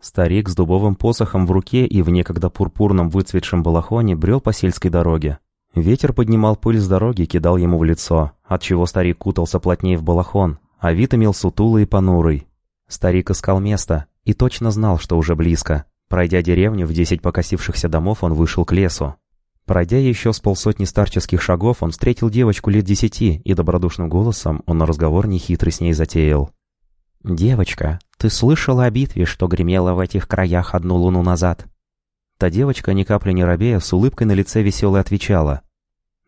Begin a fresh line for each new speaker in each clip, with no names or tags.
Старик с дубовым посохом в руке и в некогда пурпурном выцветшем балахоне брел по сельской дороге. Ветер поднимал пыль с дороги и кидал ему в лицо, отчего старик кутался плотнее в балахон, а вид имел сутулый и понурый. Старик искал место и точно знал, что уже близко. Пройдя деревню в десять покосившихся домов, он вышел к лесу. Пройдя еще с полсотни старческих шагов, он встретил девочку лет десяти, и добродушным голосом он на разговор нехитрый с ней затеял. «Девочка, ты слышала о битве, что гремела в этих краях одну луну назад?» Та девочка, ни капли не робея, с улыбкой на лице веселой отвечала.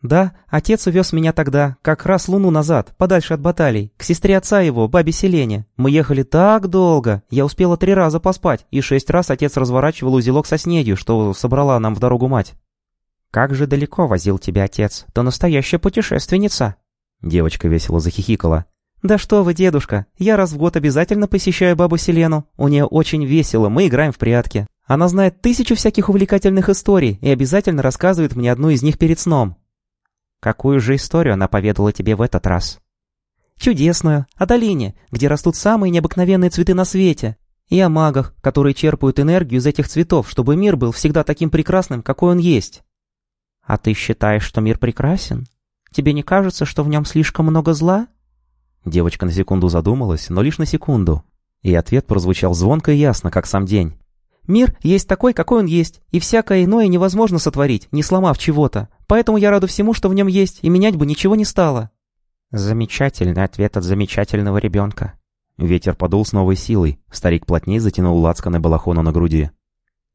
«Да, отец увез меня тогда, как раз луну назад, подальше от баталий, к сестре отца его, бабе Селене. Мы ехали так долго, я успела три раза поспать, и шесть раз отец разворачивал узелок со снедью, что собрала нам в дорогу мать». «Как же далеко возил тебя отец? Ты настоящая путешественница!» Девочка весело захихикала. «Да что вы, дедушка, я раз в год обязательно посещаю бабу Селену. У нее очень весело, мы играем в прятки. Она знает тысячу всяких увлекательных историй и обязательно рассказывает мне одну из них перед сном». «Какую же историю она поведала тебе в этот раз?» «Чудесную, о долине, где растут самые необыкновенные цветы на свете, и о магах, которые черпают энергию из этих цветов, чтобы мир был всегда таким прекрасным, какой он есть». «А ты считаешь, что мир прекрасен? Тебе не кажется, что в нем слишком много зла?» Девочка на секунду задумалась, но лишь на секунду. И ответ прозвучал звонко и ясно, как сам день. «Мир есть такой, какой он есть, и всякое иное невозможно сотворить, не сломав чего-то. Поэтому я раду всему, что в нем есть, и менять бы ничего не стало». Замечательный ответ от замечательного ребенка. Ветер подул с новой силой. Старик плотнее затянул лацканы балахона на груди.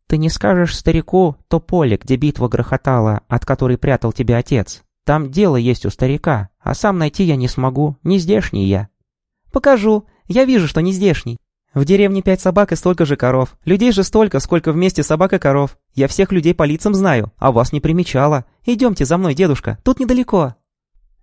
«Ты не скажешь старику то поле, где битва грохотала, от которой прятал тебя отец? Там дело есть у старика, а сам найти я не смогу, не здешний я». «Покажу. Я вижу, что не здешний. В деревне пять собак и столько же коров. Людей же столько, сколько вместе собак и коров. Я всех людей по лицам знаю, а вас не примечала. Идемте за мной, дедушка, тут недалеко».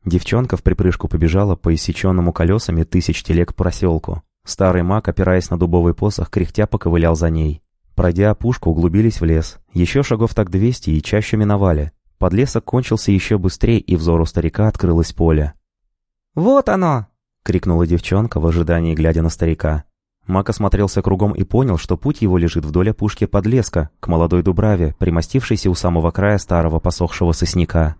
Девчонка в припрыжку побежала по иссеченному колесами тысяч телег проселку. Старый маг, опираясь на дубовый посох, кряхтя поковылял за ней. Пройдя опушку, углубились в лес. Еще шагов так двести и чаще миновали. Подлесок кончился еще быстрее, и взору старика открылось поле. «Вот оно!» — крикнула девчонка в ожидании, глядя на старика. Мак осмотрелся кругом и понял, что путь его лежит вдоль опушки подлеска, к молодой дубраве, примостившейся у самого края старого посохшего сосняка.